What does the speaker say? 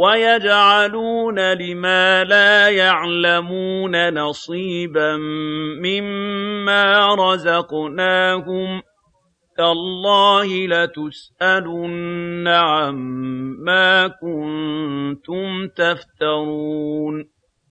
وَيَجْعَلُونَ لِمَا لَا يَعْلَمُونَ نَصِيبًا مِّمَّا رَزَقْنَاهُمْ ۗ. تَاللَّهِ لَتُسْأَلُنَّ عَمَّا كُنتُمْ تَفْتَرُونَ.